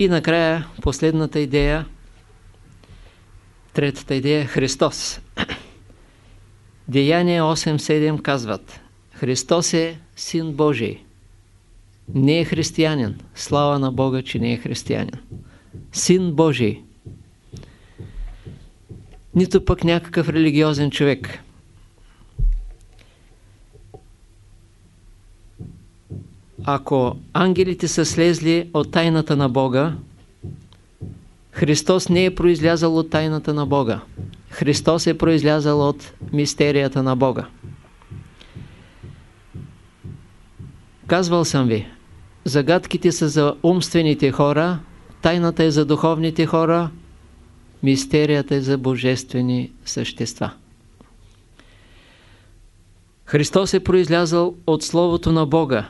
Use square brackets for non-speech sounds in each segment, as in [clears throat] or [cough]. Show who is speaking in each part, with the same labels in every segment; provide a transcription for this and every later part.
Speaker 1: И накрая последната идея, третата идея Христос. Деяние 8.7 казват Христос е Син Божий. Не е християнин. Слава на Бога, че не е християнин. Син Божий. Нито пък някакъв религиозен човек. Ако ангелите са слезли от тайната на Бога, Христос не е произлязал от тайната на Бога. Христос е произлязал от мистерията на Бога. Казвал съм ви, загадките са за умствените хора, тайната е за духовните хора, мистерията е за божествени същества. Христос е произлязал от Словото на Бога.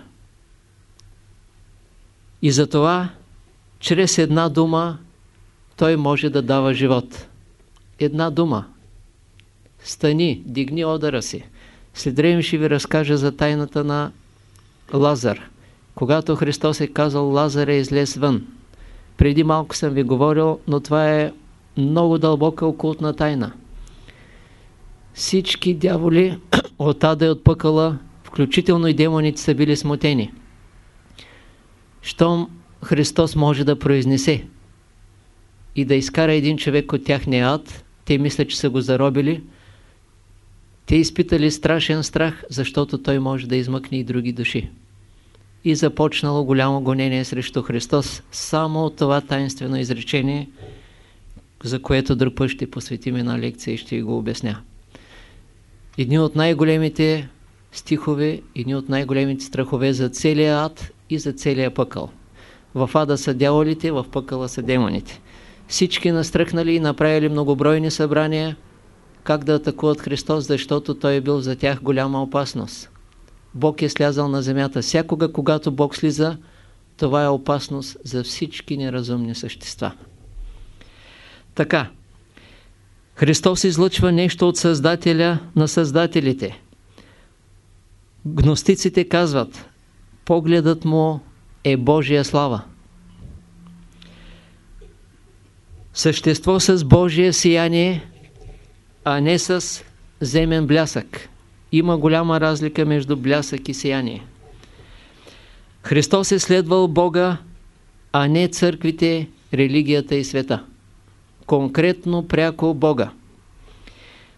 Speaker 1: И затова, чрез една дума, Той може да дава живот. Една дума. Стани, дигни одъра си. След време ще ви разкажа за тайната на Лазар. Когато Христос е казал Лазар е излез вън. Преди малко съм ви говорил, но това е много дълбока окултна тайна. Всички дяволи [clears throat] от ада и от пъкъла, включително и демоните са били смутени. Щом Христос може да произнесе и да изкара един човек от тяхния ад, те мислят, че са го заробили, те изпитали страшен страх, защото той може да измъкне и други души. И започнало голямо гонение срещу Христос. Само от това таинствено изречение, за което друг път ще посветим една лекция и ще го обясня. Едни от най-големите стихове, едни от най-големите страхове за целия ад и за целия пъкъл. В ада са дяволите, в пъкъла са демоните. Всички настръхнали и направили многобройни събрания, как да атакуват Христос, защото Той е бил за тях голяма опасност. Бог е слязал на земята. Всякога, когато Бог слиза, това е опасност за всички неразумни същества. Така, Христос излъчва нещо от Създателя на Създателите. Гностиците казват, погледът му е Божия слава. Същество с Божие сияние, а не с земен блясък. Има голяма разлика между блясък и сияние. Христос е следвал Бога, а не църквите, религията и света. Конкретно пряко Бога.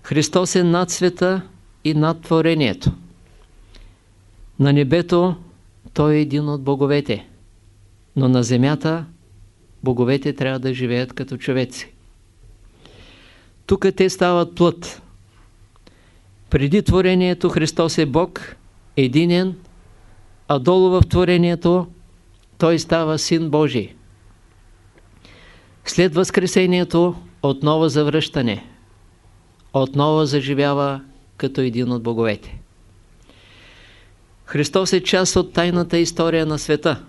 Speaker 1: Христос е над света и над творението. На небето Той е един от боговете, но на земята боговете трябва да живеят като човеци. Тук те стават плът. Преди творението Христос е Бог, единен, а долу в творението Той става Син Божий. След Възкресението отново завръщане. Отново заживява като един от боговете. Христос е част от тайната история на света.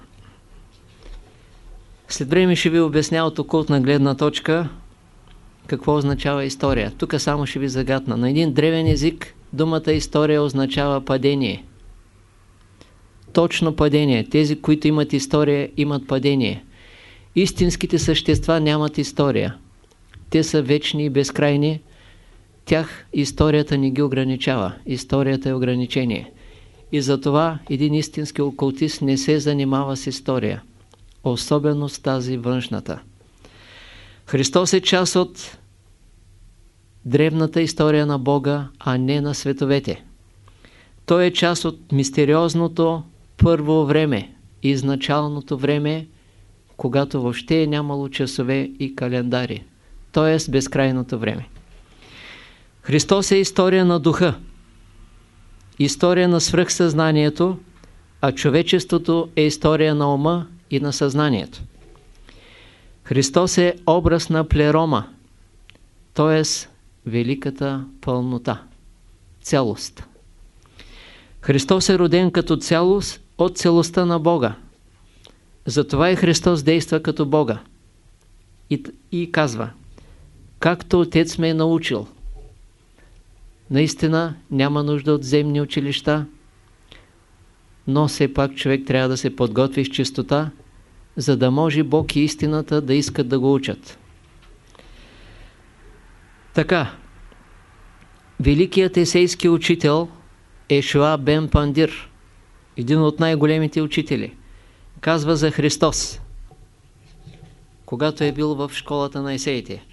Speaker 1: След време ще ви обясня от окултна гледна точка какво означава история. Тук само ще ви загадна. На един древен език думата история означава падение. Точно падение. Тези, които имат история, имат падение. Истинските същества нямат история. Те са вечни и безкрайни. Тях историята не ги ограничава. Историята е ограничение. И затова един истински окултист не се занимава с история. Особено с тази външната. Христос е част от древната история на Бога, а не на световете. Той е част от мистериозното първо време, изначалното време, когато въобще е нямало часове и календари, т.е. безкрайното време. Христос е история на духа, история на свръхсъзнанието, а човечеството е история на ума и на съзнанието. Христос е образ на плерома, т.е. великата пълнота, цялост. Христос е роден като цялост от целостта на Бога. Затова и Христос действа като Бога. И, и казва, както Отец ме е научил. Наистина няма нужда от земни училища, но все пак човек трябва да се подготви с чистота, за да може Бог и истината да искат да го учат. Така, великият есейски учител Ешуа Бен Пандир, един от най-големите учители, казва за Христос, когато е бил в школата на есеите.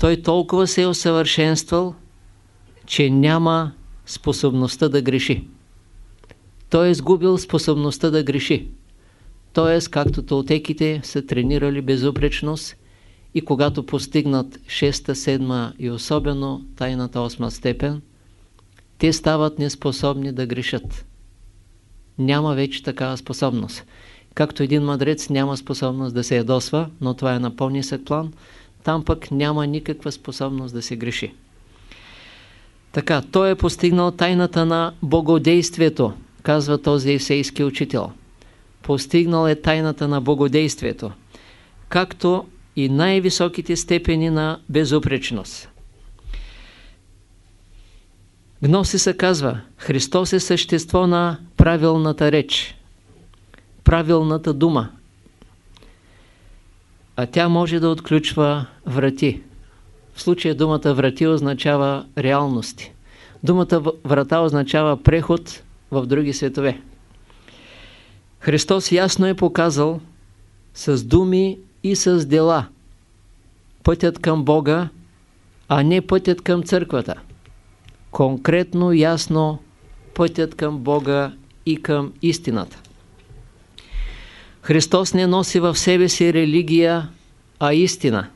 Speaker 1: Той толкова се е усъвършенствал, че няма способността да греши. Той е сгубил способността да греши. Тоест, както толтеките са тренирали безупречност и когато постигнат 6, 7 и особено тайната 8 степен, те стават неспособни да грешат. Няма вече такава способност. Както един мъдрец няма способност да се ядосва, но това е на по-нисък план, там пък няма никаква способност да се греши. Така, той е постигнал тайната на богодействието, казва този есейски учител. Постигнал е тайната на богодействието, както и най-високите степени на безупречност. Гносиса казва, Христос е същество на правилната реч, правилната дума, а тя може да отключва врати. В случая думата врати означава реалности. Думата врата означава преход в други светове. Христос ясно е показал с думи и с дела пътят към Бога, а не пътят към църквата. Конкретно, ясно пътят към Бога и към истината. Христос не носи в себе си религия, а истина.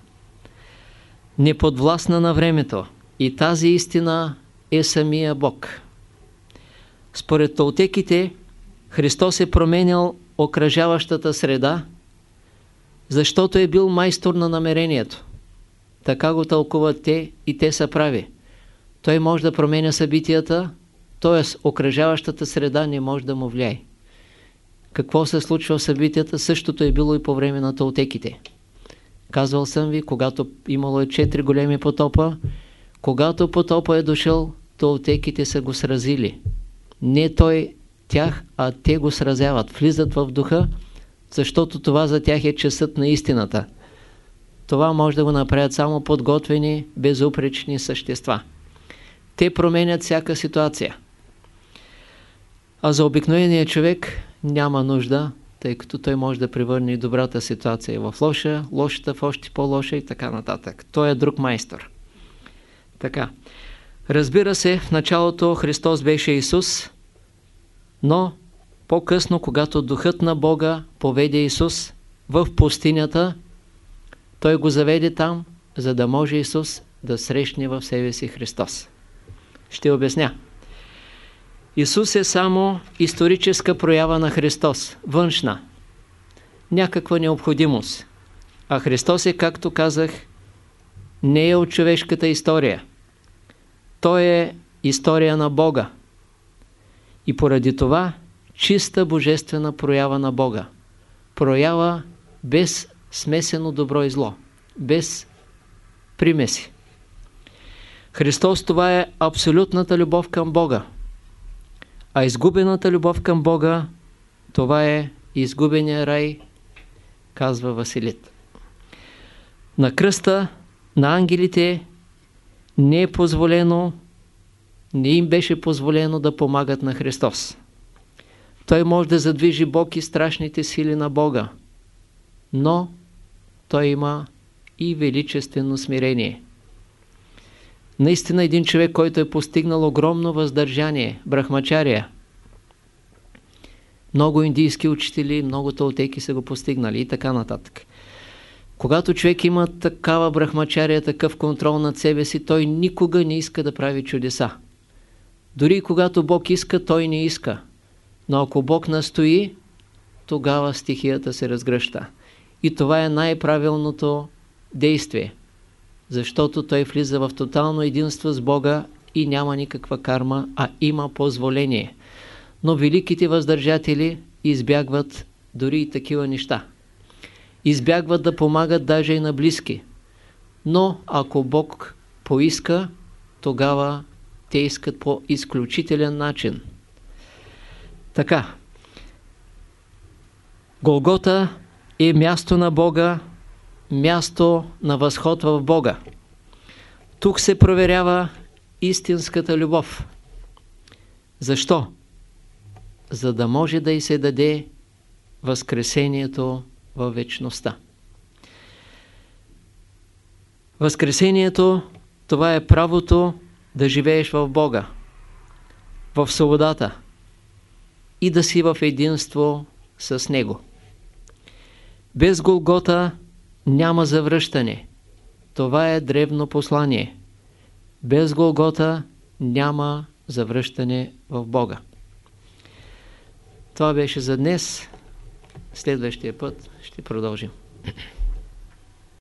Speaker 1: Неподвластна на времето. И тази истина е самия Бог. Според толтеките, Христос е променял окръжаващата среда, защото е бил майстор на намерението. Така го тълкуват те и те са прави. Той може да променя събитията, т.е. окръжаващата среда не може да му влияе. Какво се случва в събитията, същото е било и по време на толтеките. Казвал съм ви, когато имало е четири големи потопа, когато потопа е дошъл, толтеките са го сразили. Не той тях, а те го сразяват. Влизат в духа, защото това за тях е часът на истината. Това може да го направят само подготвени, безупречни същества. Те променят всяка ситуация. А за обикновения човек няма нужда, тъй като той може да превърне добрата ситуация в лоша, лошата в още по-лоша и така нататък. Той е друг майстор. Така. Разбира се, в началото Христос беше Исус, но по-късно, когато Духът на Бога поведе Исус в пустинята, Той го заведе там, за да може Исус да срещне в себе си Христос. Ще обясня. Исус е само историческа проява на Христос, външна, някаква необходимост. А Христос е, както казах, не е от човешката история. Той е история на Бога. И поради това чиста божествена проява на Бога. Проява без смесено добро и зло, без примеси. Христос това е абсолютната любов към Бога. А изгубената любов към Бога, това е изгубения рай, казва Василит. На кръста на ангелите не е позволено, не им беше позволено да помагат на Христос. Той може да задвижи Бог и страшните сили на Бога, но той има и величествено смирение. Наистина един човек, който е постигнал огромно въздържание, брахмачария. Много индийски учители, много толтеки са го постигнали и така нататък. Когато човек има такава брахмачария, такъв контрол над себе си, той никога не иска да прави чудеса. Дори когато Бог иска, той не иска. Но ако Бог настои, тогава стихията се разгръща. И това е най-правилното действие защото той влиза в тотално единство с Бога и няма никаква карма, а има позволение. Но великите въздържатели избягват дори и такива неща. Избягват да помагат даже и на близки. Но ако Бог поиска, тогава те искат по изключителен начин. Така. Голгота е място на Бога, място на възход в Бога. Тук се проверява истинската любов. Защо? За да може да й се даде Възкресението във вечността. Възкресението, това е правото да живееш в Бога, в свободата и да си в единство с Него. Без Голгота няма завръщане. Това е древно послание. Без Голгота няма завръщане в Бога. Това беше за днес. Следващия път ще продължим.